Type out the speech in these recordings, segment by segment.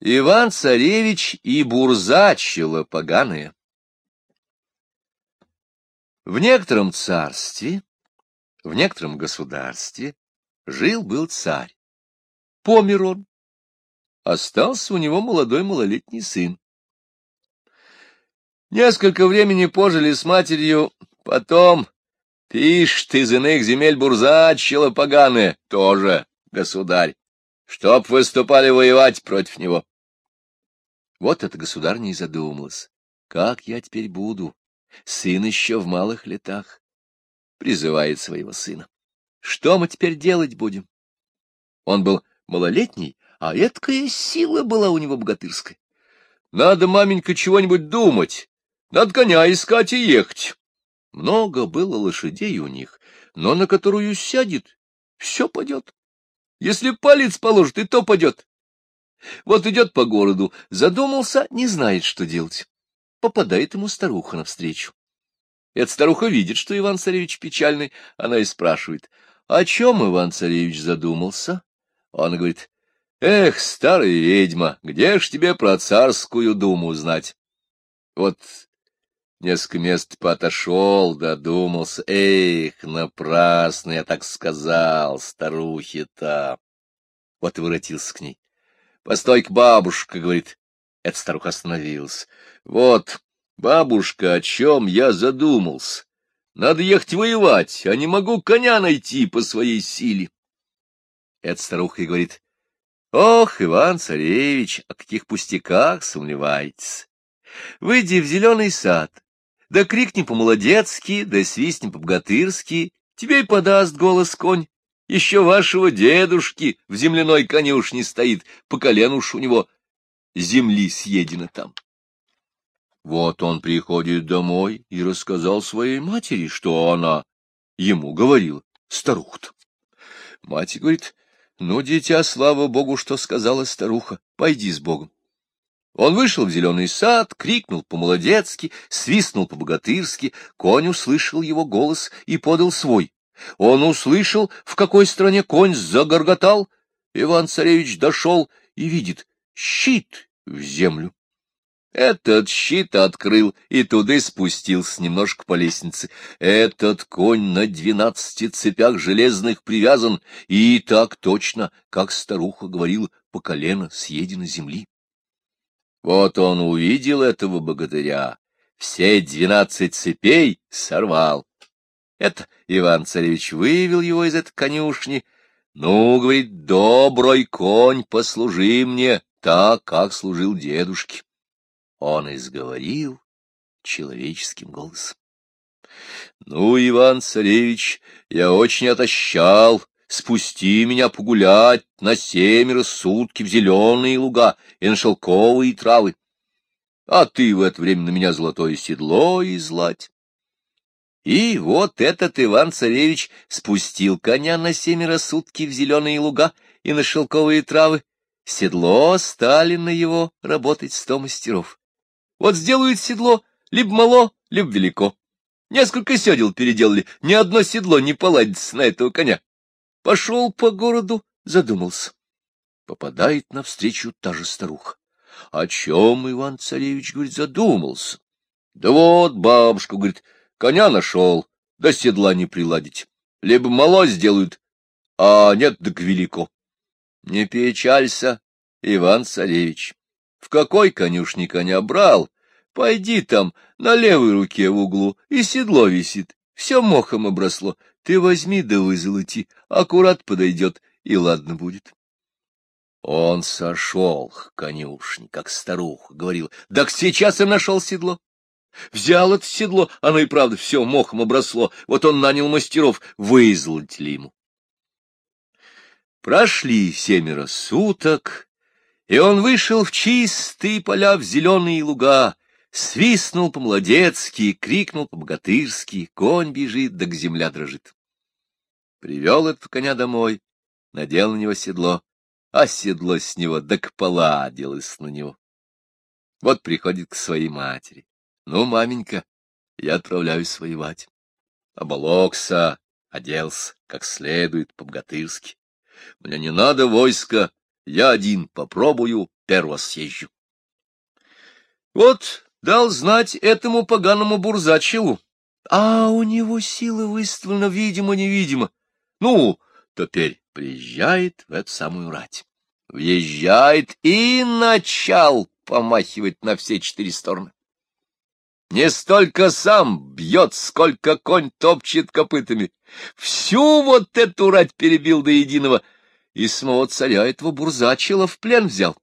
Иван-царевич и бурзачила поганые. В некотором царстве, в некотором государстве жил-был царь. Помер он. Остался у него молодой малолетний сын. Несколько времени пожили с матерью, потом, пишет, из иных земель бурзачила поганые, тоже государь чтоб выступали воевать против него. Вот эта государь не задумалась. Как я теперь буду? Сын еще в малых летах. Призывает своего сына. Что мы теперь делать будем? Он был малолетний, а эткая сила была у него богатырская. Надо, маменька, чего-нибудь думать. Надо коня искать и ехать. Много было лошадей у них, но на которую сядет, все пойдет. Если палец положит, и то падет. Вот идет по городу, задумался, не знает, что делать. Попадает ему старуха навстречу. Эта старуха видит, что Иван-царевич печальный, она и спрашивает, о чем Иван-царевич задумался? Он говорит, эх, старая ведьма, где ж тебе про царскую думу знать? Вот Несколько мест потошел, додумался. Эх, напрасно я так сказал, старухе-то. Вот и воротился к ней. — Постой-ка, бабушка, — говорит. Эта старуха остановилась. — Вот, бабушка, о чем я задумался. Надо ехать воевать, а не могу коня найти по своей силе. Эта старуха и говорит. — Ох, Иван-царевич, о каких пустяках сомневаетесь. Выйди в зеленый сад, да крикни по-молодецки, да свистни по-богатырски, тебе и подаст голос конь. Еще вашего дедушки в земляной конюшне стоит, по колену уж у него земли съедено там. Вот он приходит домой и рассказал своей матери, что она ему говорила, старуха-то. Мать говорит, ну, дитя, слава богу, что сказала старуха, пойди с Богом. Он вышел в зеленый сад, крикнул по-молодецки, свистнул по-богатырски, конь услышал его голос и подал свой. Он услышал, в какой стране конь загорготал. Иван-царевич дошел и видит щит в землю. Этот щит открыл и туда спустился немножко по лестнице. Этот конь на двенадцати цепях железных привязан, и так точно, как старуха говорила, по колено съедено земли. Вот он увидел этого богатыря, все двенадцать цепей сорвал. Это Иван-царевич вывел его из этой конюшни. Ну, говорит, добрый конь, послужи мне так, как служил дедушке. Он изговорил человеческим голосом. Ну, Иван-царевич, я очень отощал, спусти меня погулять на семеро сутки в зеленые луга и на шелковые травы. А ты в это время на меня золотое седло излать. И вот этот Иван-царевич спустил коня на семеро сутки в зеленые луга и на шелковые травы. Седло стали на его работать сто мастеров. Вот сделают седло либо мало, либо велико. Несколько седел переделали, ни одно седло не поладится на этого коня. Пошел по городу, задумался. Попадает навстречу та же старуха. О чем Иван-царевич, говорит, задумался? Да вот, бабушка, говорит, коня нашел, до седла не приладить. Либо мало сделают, а нет, так велико. Не печалься, Иван-царевич. В какой конюшне коня брал? Пойди там, на левой руке в углу, и седло висит. Все мохом обросло. Ты возьми да вызолоти, аккурат подойдет, и ладно будет. Он сошел к конюшне, как старуха, говорил. Так сейчас и нашел седло. Взял это седло, оно и правда все мохом обросло. Вот он нанял мастеров, вызолотили ему. Прошли семеро суток, и он вышел в чистые поля, в зеленые луга, свистнул по-молодецки, крикнул по-богатырски, конь бежит, да к земля дрожит. Привел этот коня домой, надел на него седло, а седло с него да к поладилось на него. Вот приходит к своей матери. Ну, маменька, я отправляюсь воевать. Оболокся, оделся, как следует, по-богатырски. Мне не надо войска, я один попробую, перво съезжу. Вот дал знать этому поганому бурзачеву, а у него сила выставлена видимо-невидимо. Ну, теперь приезжает в эту самую рать. Въезжает и начал помахивать на все четыре стороны. Не столько сам бьет, сколько конь топчет копытами. Всю вот эту рать перебил до единого, и самого царя этого бурзачила в плен взял.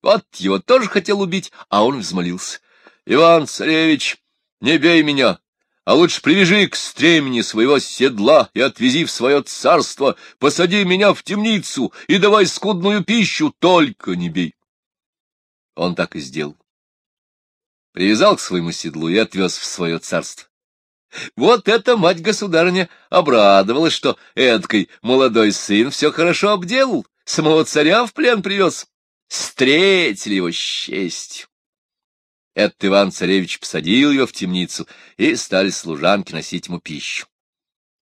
Вот его тоже хотел убить, а он взмолился. — Иван Царевич, не бей меня, а лучше привяжи к стремени своего седла и отвези в свое царство, посади меня в темницу и давай скудную пищу, только не бей. Он так и сделал. Привязал к своему седлу и отвез в свое царство. Вот эта мать-государыня обрадовалась, что эдкой молодой сын все хорошо обделал, самого царя в плен привез. Встретили его с честью. Этот Иван-царевич посадил его в темницу, и стали служанки носить ему пищу.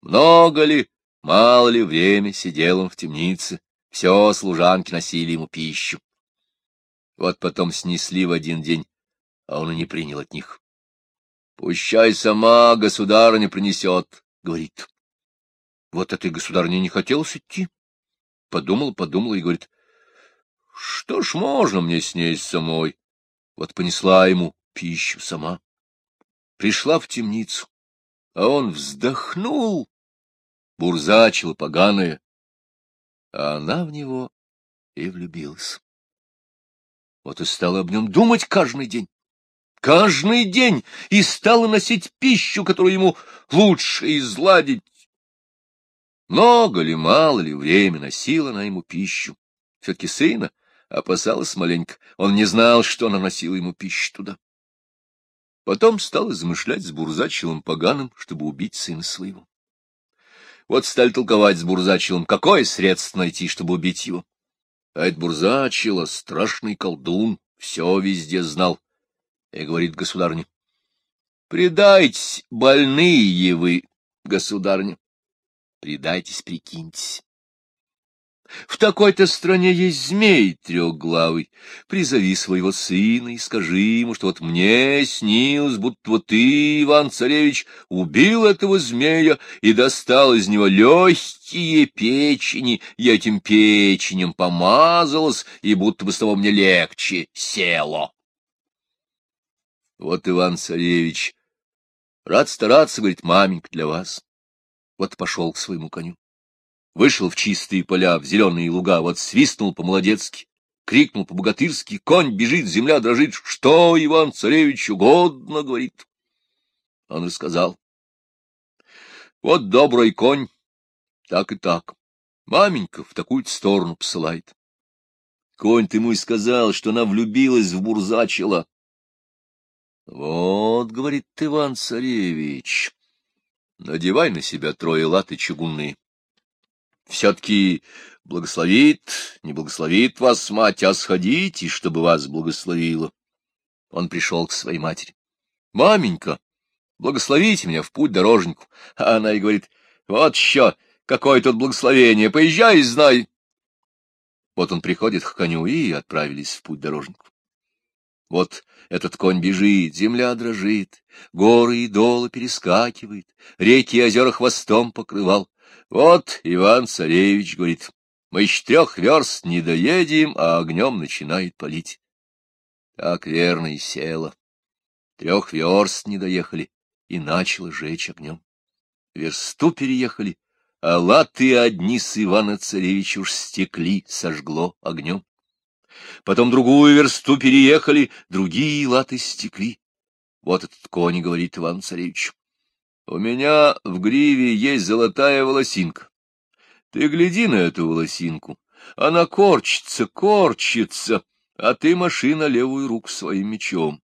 Много ли, мало ли время сидел он в темнице, все служанки носили ему пищу. Вот потом снесли в один день, а он и не принял от них. — Пущай сама государыня принесет, — говорит. Вот этой государыне не хотелось идти. Подумал, подумал и говорит, — что ж можно мне с ней самой? Вот понесла ему пищу сама. Пришла в темницу, а он вздохнул, бурзачила поганая, а она в него и влюбилась. Вот и стала об нем думать каждый день каждый день и стала носить пищу, которую ему лучше изладить. Много ли, мало ли время носила она ему пищу. Все-таки сына опасалась маленько. Он не знал, что она носила ему пищу туда. Потом стал измышлять с Бурзачилом поганым, чтобы убить сына своего. Вот стали толковать с Бурзачилом, какое средство найти, чтобы убить его. А это Бурзачило, страшный колдун, все везде знал, и говорит государня. — Предайтесь, больные вы, государня. Предайтесь, прикиньтесь. В такой-то стране есть змей трехглавый. Призови своего сына и скажи ему, что вот мне снилось, будто вот ты, Иван-царевич, убил этого змея и достал из него легкие печени, я этим печенем помазалась, и будто бы с того мне легче село. Вот Иван-царевич. Рад стараться, говорит, маменька, для вас. Вот пошел к своему коню. Вышел в чистые поля, в зеленые луга, вот свистнул по-молодецки, крикнул по-богатырски, конь бежит, земля дрожит. Что Иван-царевич угодно, говорит. Он и сказал. Вот добрый конь, так и так. Маменька в такую сторону посылает. Конь-то ему и сказал, что она влюбилась в Бурзачила. — Вот, — говорит Иван-царевич, — надевай на себя трое латы чугунные. Все-таки благословит, не благословит вас мать, а сходите, чтобы вас благословила. Он пришел к своей матери. — Маменька, благословите меня в путь дорожнику. А она и говорит, — вот еще, какое тут благословение, поезжай и знай. Вот он приходит к коню, и отправились в путь дорожнику. Вот этот конь бежит, земля дрожит, горы и долы перескакивает, реки и озера хвостом покрывал. Вот Иван-царевич говорит, мы еще трех верст не доедем, а огнем начинает палить. Так верно и села. Трех верст не доехали, и начало жечь огнем. Версту переехали, а латы одни с Ивана-царевича уж стекли, сожгло огнем. Потом другую версту переехали, другие латы стекли. Вот этот конь говорит Иван-царевич. У меня в гриве есть золотая волосинка. Ты гляди на эту волосинку. Она корчится, корчится, а ты машина левую руку своим мечом.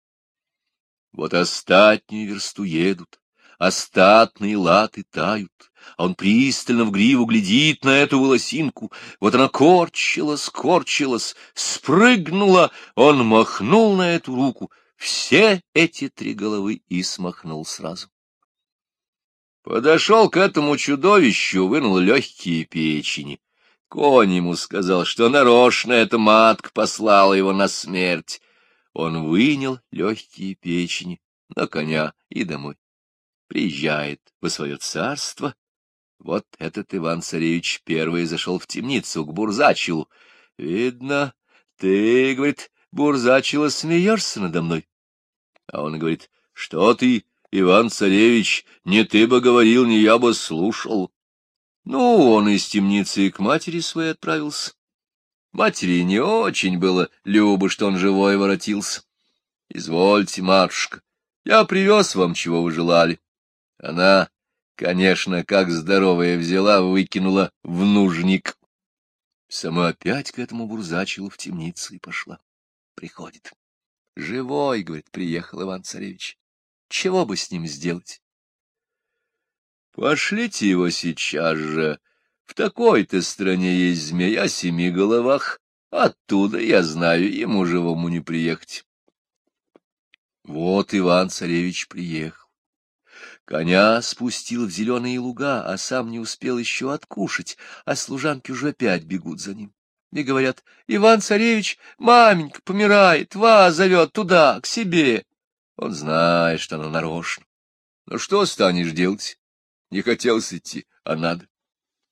Вот остатнюю версту едут, остатные латы тают, а он пристально в гриву глядит на эту волосинку. Вот она корчилась, корчилась, спрыгнула, он махнул на эту руку. Все эти три головы и смахнул сразу. Подошел к этому чудовищу, вынул легкие печени. Конь ему сказал, что нарочно эта матка послала его на смерть. Он вынял легкие печени на коня и домой. Приезжает во свое царство. Вот этот Иван-царевич первый зашел в темницу к Бурзачилу. Видно, ты, говорит, Бурзачила, смеешься надо мной. А он говорит, что ты, Иван-царевич, не ты бы говорил, не я бы слушал. Ну, он из темницы к матери своей отправился. Матери не очень было любо, что он живой воротился. Извольте, матушка, я привез вам, чего вы желали. Она, конечно, как здоровая взяла, выкинула в нужник. Сама опять к этому бурзачилу в темницу и пошла. Приходит. Живой, говорит, приехал Иван-царевич. Чего бы с ним сделать? Пошлите его сейчас же. В такой-то стране есть змея о семи головах. Оттуда, я знаю, ему живому не приехать. Вот Иван-царевич приехал. Коня спустил в зеленые луга, а сам не успел еще откушать, а служанки уже опять бегут за ним. И говорят, Иван-царевич, маменька помирает, вас зовет туда, к себе. Он знает, что она нарочно. Ну что станешь делать? Не хотелось идти, а надо.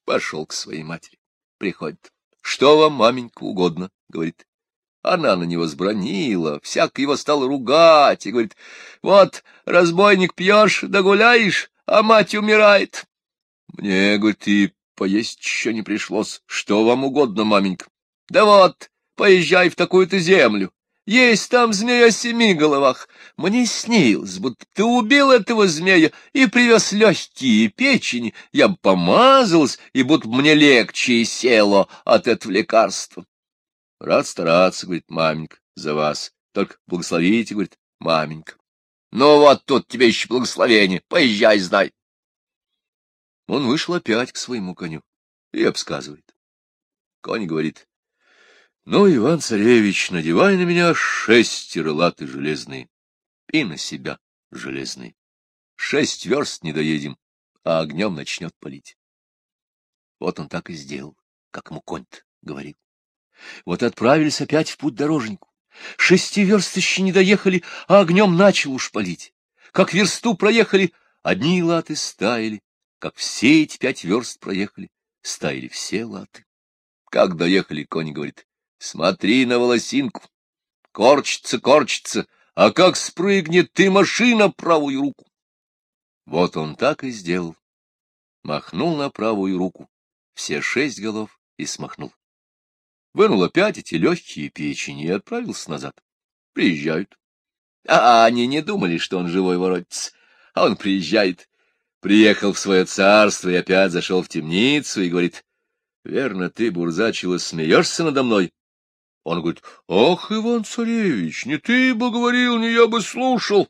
Пошел к своей матери. Приходит. Что вам, маменька, угодно, говорит. Она на него сбронила, всяко его стала ругать и говорит, вот, разбойник, пьешь, да гуляешь, а мать умирает. Мне, говорит, и поесть еще не пришлось. Что вам угодно, маменька? Да вот, поезжай в такую-то землю. Есть там змея о семи головах. Мне снилось, будто ты убил этого змея и привез легкие печени. Я бы помазалась, и будто мне легче и село от этого лекарства. Рад стараться, говорит маменька, за вас. Только благословите, говорит маменька. Ну вот тут тебе еще благословение. Поезжай, знай. Он вышел опять к своему коню и обсказывает. Конь говорит, ну, Иван-царевич, надевай на меня шестеро латы железные и на себя железные. Шесть верст не доедем, а огнем начнет палить. Вот он так и сделал, как ему конь говорил. Вот отправились опять в путь дорожнику. Шести верст еще не доехали, а огнем начал уж палить. Как версту проехали, одни латы стаяли, как все эти пять верст проехали, стаяли все латы. Как доехали, конь говорит, Смотри на волосинку. Корчится, корчится, а как спрыгнет ты машина правую руку. Вот он так и сделал. Махнул на правую руку, все шесть голов и смахнул. Вынул опять эти легкие печени и отправился назад. Приезжают. А они не думали, что он живой воротится. А он приезжает. Приехал в свое царство и опять зашел в темницу и говорит, — Верно, ты, Бурзачила, смеешься надо мной? Он говорит, — Ах, Иван-царевич, не ты бы говорил, не я бы слушал.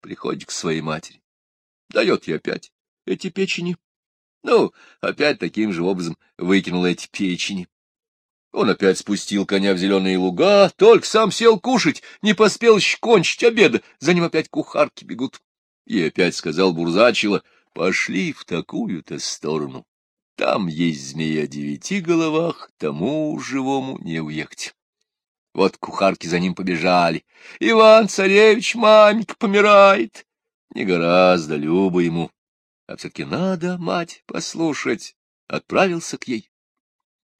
Приходит к своей матери. Дает ей опять эти печени. Ну, опять таким же образом выкинул эти печени. Он опять спустил коня в зеленые луга, только сам сел кушать, не поспел кончить обеда, за ним опять кухарки бегут. И опять сказал Бурзачила, пошли в такую-то сторону. Там есть змея девяти головах, тому живому не уехать. Вот кухарки за ним побежали. Иван-царевич, маменька помирает. Не гораздо, любо ему. А все-таки надо, мать, послушать. Отправился к ей.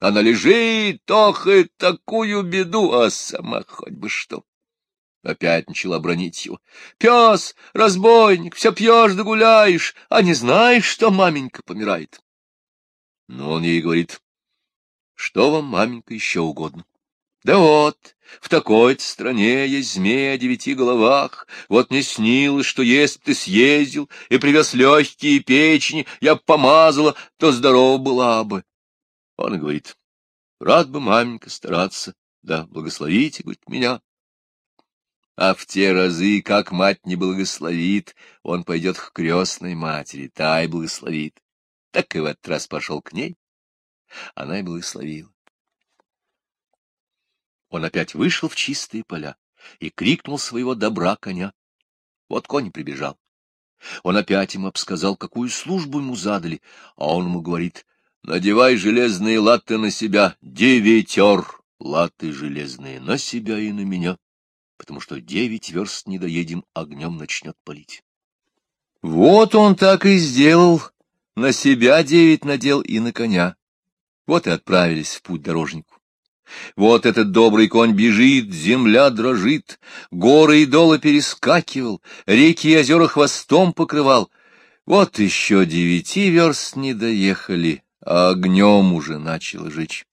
Она лежит, ох, и такую беду, а сама хоть бы что. Опять начала бронить его. Пес, разбойник, все пьешь да гуляешь, а не знаешь, что маменька помирает. Но он ей говорит, что вам, маменька, еще угодно? Да вот, в такой-то стране есть змея о девяти головах. Вот не снилось, что если ты съездил и привез легкие печени, я б помазала, то здорова была бы. Он говорит, рад бы, маменька, стараться, да благословите, говорит, меня. А в те разы, как мать не благословит, он пойдет к крестной матери, та и благословит так и в этот раз пошел к ней. Она и благословила. Он опять вышел в чистые поля и крикнул своего добра коня. Вот конь прибежал. Он опять ему обсказал, какую службу ему задали, а он ему говорит, надевай железные латы на себя, девятер латы железные на себя и на меня, потому что девять верст не доедем, огнем начнет палить. Вот он так и сделал, на себя девять надел и на коня. Вот и отправились в путь дорожнику. Вот этот добрый конь бежит, земля дрожит, горы и долы перескакивал, реки и озера хвостом покрывал. Вот еще девяти верст не доехали, а огнем уже начало жечь.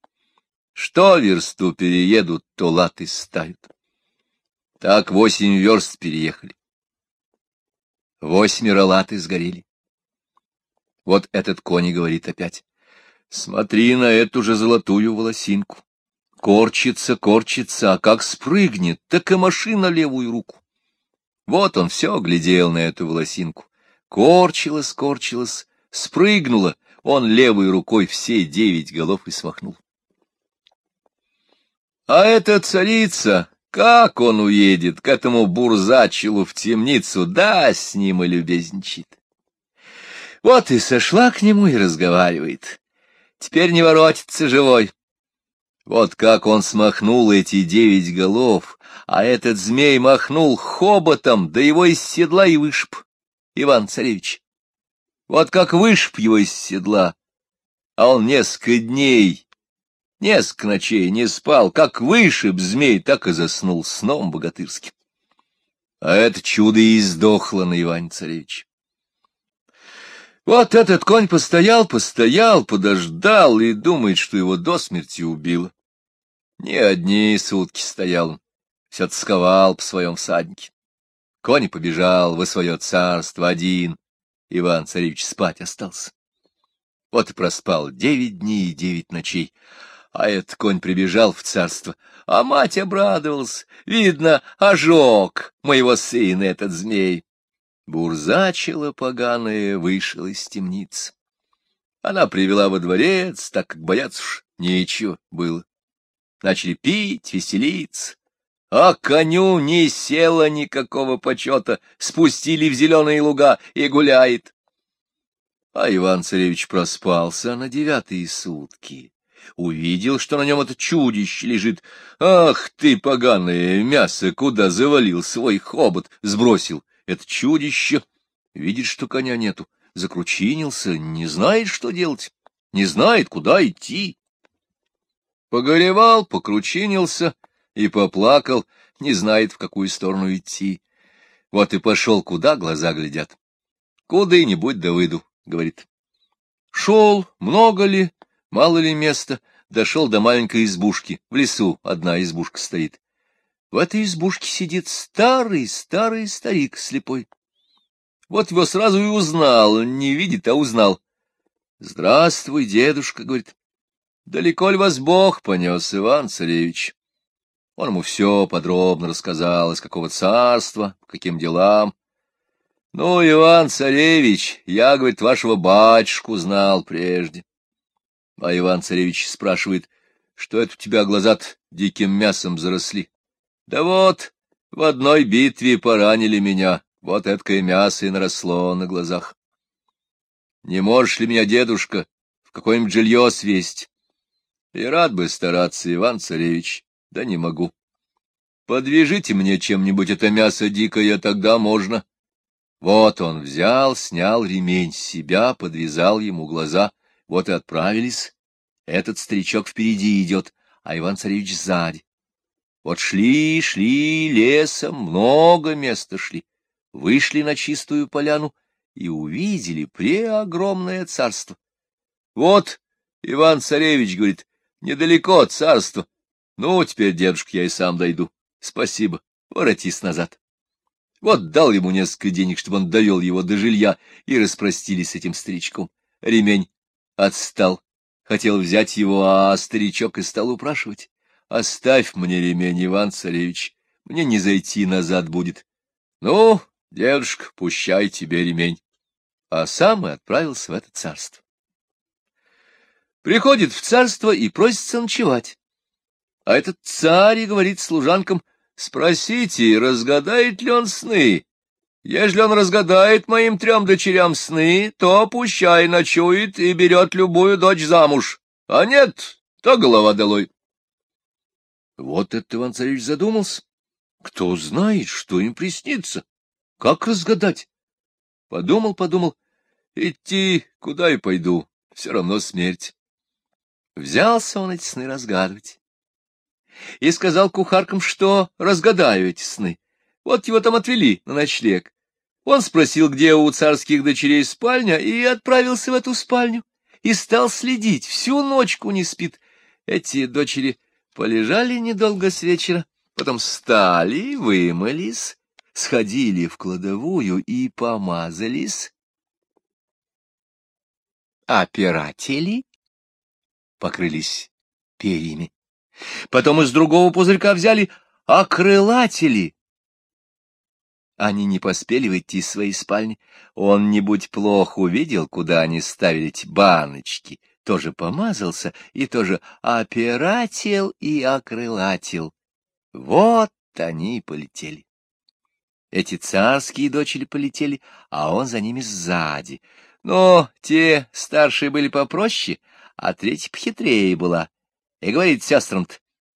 Что версту переедут, то латы ставят. Так восемь верст переехали. Восьмеро латы сгорели. Вот этот конь говорит опять. Смотри на эту же золотую волосинку. Корчится, корчится, а как спрыгнет, так и машина левую руку. Вот он все глядел на эту волосинку. Корчилась, корчилась, спрыгнула, он левой рукой все девять голов и смахнул. А эта царица, как он уедет к этому бурзачелу в темницу, да с ним и любезничает. Вот и сошла к нему и разговаривает. Теперь не воротится живой. Вот как он смахнул эти девять голов, а этот змей махнул хоботом, да его из седла и вышиб, Иван-царевич. Вот как вышиб его из седла, а он несколько дней Несколько ночей не спал, как вышиб змей, так и заснул сном богатырским. А это чудо и сдохло на Иване-царевич. Вот этот конь постоял, постоял, подождал и думает, что его до смерти убило. Не одни сутки стоял он, все тосковал по своем всаднике. Конь побежал во свое царство один, Иван-царевич спать остался. Вот и проспал девять дней и девять ночей, а этот конь прибежал в царство, а мать обрадовалась. Видно, ожог моего сына этот змей. Бурзачила поганая вышел из темницы. Она привела во дворец, так как бояться уж нечего было. Начали пить, веселиться. А коню не село никакого почета, спустили в зеленые луга и гуляет. А Иван-царевич проспался на девятые сутки увидел, что на нем это чудище лежит. Ах ты, поганое мясо, куда завалил свой хобот, сбросил. Это чудище видит, что коня нету, закручинился, не знает, что делать, не знает, куда идти. Погоревал, покручинился и поплакал, не знает, в какую сторону идти. Вот и пошел, куда глаза глядят. Куда-нибудь да выйду, говорит. Шел, много ли, Мало ли места, дошел до маленькой избушки. В лесу одна избушка стоит. В этой избушке сидит старый-старый старик слепой. Вот его сразу и узнал, не видит, а узнал. — Здравствуй, дедушка, — говорит. — Далеко ли вас Бог понес, Иван-царевич? Он ему все подробно рассказал, из какого царства, по каким делам. — Ну, Иван-царевич, я, говорит, вашего батюшку знал прежде. А Иван-царевич спрашивает, что это у тебя глаза диким мясом заросли? Да вот, в одной битве поранили меня, вот эткое мясо и наросло на глазах. Не можешь ли меня, дедушка, в какое-нибудь жилье свесть? И рад бы стараться, Иван-царевич, да не могу. Подвяжите мне чем-нибудь это мясо дикое, тогда можно. Вот он взял, снял ремень с себя, подвязал ему глаза — вот и отправились. Этот старичок впереди идет, а Иван-царевич сзади. Вот шли, шли лесом, много места шли. Вышли на чистую поляну и увидели преогромное царство. Вот Иван-царевич говорит, недалеко царство. Ну, теперь, дедушка, я и сам дойду. Спасибо, воротись назад. Вот дал ему несколько денег, чтобы он довел его до жилья, и распростились с этим старичком. Ремень Отстал. Хотел взять его, а старичок и стал упрашивать. Оставь мне ремень, Иван-царевич, мне не зайти назад будет. Ну, дедушка, пущай тебе ремень. А сам и отправился в это царство. Приходит в царство и просится ночевать. А этот царь и говорит служанкам, спросите, разгадает ли он сны. Если он разгадает моим трем дочерям сны, то пущай ночует и берет любую дочь замуж, а нет, то голова долой. Вот это Иван-царевич задумался. Кто знает, что им приснится? Как разгадать? Подумал, подумал. Идти куда и пойду, все равно смерть. Взялся он эти сны разгадывать. И сказал кухаркам, что разгадаю эти сны. Вот его там отвели на ночлег. Он спросил, где у царских дочерей спальня, и отправился в эту спальню. И стал следить, всю ночку не спит. Эти дочери полежали недолго с вечера, потом встали, вымылись, сходили в кладовую и помазались. Опиратели покрылись перьями. Потом из другого пузырька взяли окрылатели. Они не поспели выйти из своей спальни. Он, не будь плохо, увидел, куда они ставили эти баночки, тоже помазался и тоже опиратил и окрылатил. Вот они и полетели. Эти царские дочери полетели, а он за ними сзади. Но те старшие были попроще, а третья похитрее была. И говорит сестрам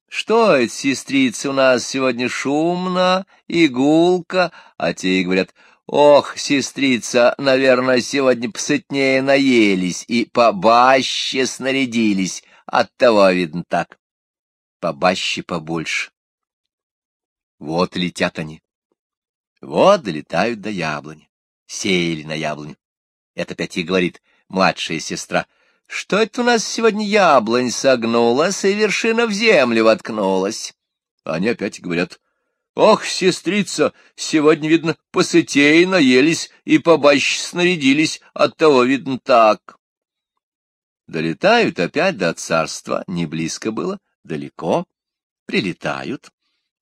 что это, сестрица, у нас сегодня шумно, игулка, а те и говорят, ох, сестрица, наверное, сегодня посытнее наелись и побаще снарядились, оттого видно так. Побаще побольше. Вот летят они. Вот долетают до яблони. Сеяли на яблоню. Это опять и говорит младшая сестра — что это у нас сегодня яблонь согнулась, и вершина в землю воткнулась? Они опять говорят, ох, сестрица, сегодня, видно, посытей наелись и побаще снарядились, оттого, видно, так. Долетают опять до царства, не близко было, далеко, прилетают.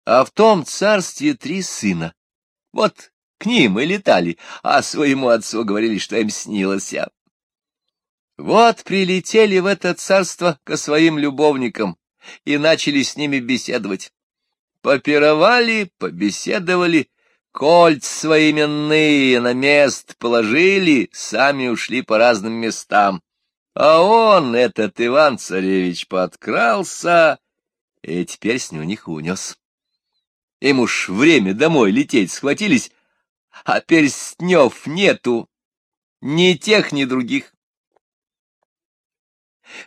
А в том царстве три сына. Вот к ним и летали, а своему отцу говорили, что им снилось. Вот прилетели в это царство ко своим любовникам и начали с ними беседовать. Попировали, побеседовали, кольц свои именные на мест положили, сами ушли по разным местам. А он, этот Иван-царевич, подкрался и теперь с них унес. Им уж время домой лететь схватились, а перстнев нету ни тех, ни других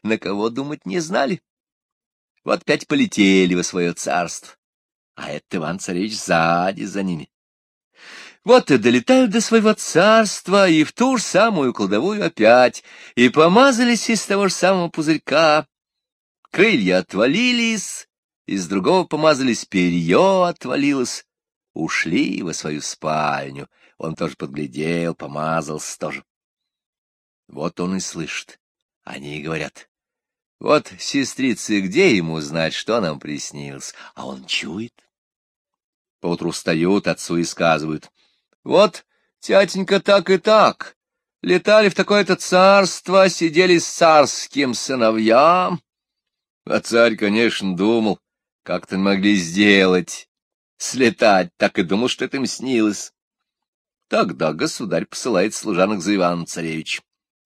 на кого думать не знали. Вот пять полетели во свое царство, а этот Иван-царевич сзади за ними. Вот и долетают до своего царства, и в ту же самую кладовую опять, и помазались из того же самого пузырька. Крылья отвалились, из другого помазались, перье отвалилось. Ушли во свою спальню. Он тоже подглядел, помазался тоже. Вот он и слышит. Они говорят, вот, сестрицы, где ему знать, что нам приснилось? А он чует. Поутру встают, отцу и сказывают. Вот, тятенька, так и так. Летали в такое-то царство, сидели с царским сыновьям. А царь, конечно, думал, как-то могли сделать. Слетать, так и думал, что это им снилось. Тогда государь посылает служанок за Иваном Царевич.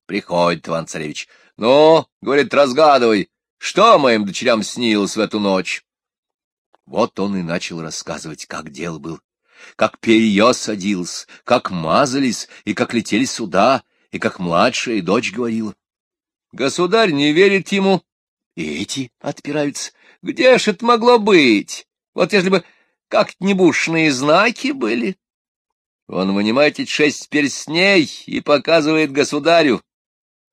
Приходит Иван Царевич. Ну, говорит, разгадывай, что моим дочерям снилось в эту ночь? Вот он и начал рассказывать, как дело был, как перье садилось, как мазались и как летели сюда, и как младшая дочь говорила. Государь не верит ему, и эти отпираются. Где ж это могло быть? Вот если бы как-нибудь знаки были. Он вынимает эти шесть перстней и показывает государю.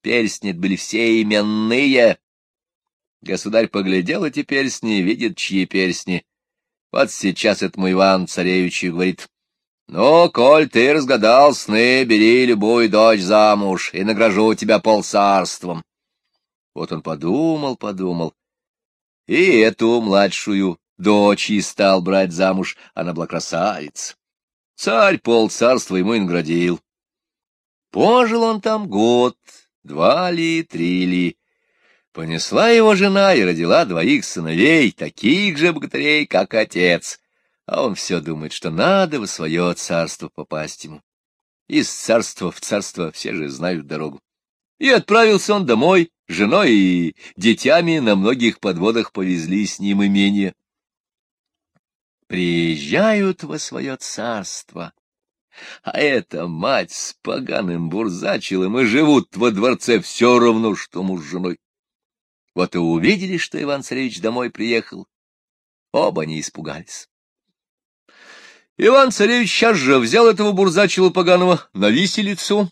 Перстни были все именные. Государь поглядел эти перстни и видит, чьи перстни. Вот сейчас это мой Иван-царевич и говорит, «Ну, коль ты разгадал сны, бери любую дочь замуж, и награжу тебя полцарством». Вот он подумал, подумал, и эту младшую дочь и стал брать замуж, она была красавица. Царь полцарства ему и наградил. Пожил он там год, Два ли, три ли. Понесла его жена и родила двоих сыновей, таких же богатырей, как отец. а он все думает, что надо в свое царство попасть ему. Из царства в царство все же знают дорогу. И отправился он домой, женой и детьми на многих подводах повезли с ним имение. Приезжают во свое царство, а эта мать с поганым бурзачилом и живут во дворце все равно, что муж с женой. Вот и увидели, что Иван-царевич домой приехал. Оба не испугались. Иван-царевич сейчас же взял этого бурзачила поганого на виселицу.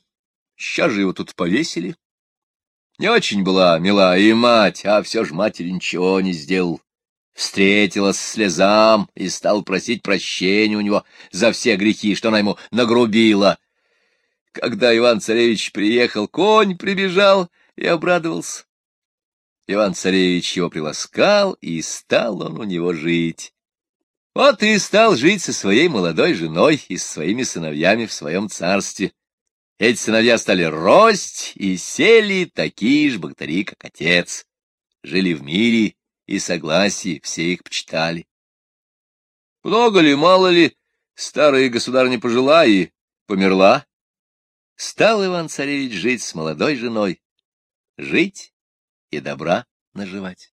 Сейчас же его тут повесили. Не очень была мила и мать, а все же матери ничего не сделал. Встретилась с слезам и стал просить прощения у него за все грехи, что она ему нагрубила. Когда Иван-царевич приехал, конь прибежал и обрадовался. Иван-царевич его приласкал, и стал он у него жить. Вот и стал жить со своей молодой женой и с своими сыновьями в своем царстве. Эти сыновья стали рость и сели такие же богатыри, как отец. Жили в мире и согласии, все их почитали. Много ли, мало ли, старая государня пожила и померла. Стал Иван-царевич жить с молодой женой, жить и добра наживать.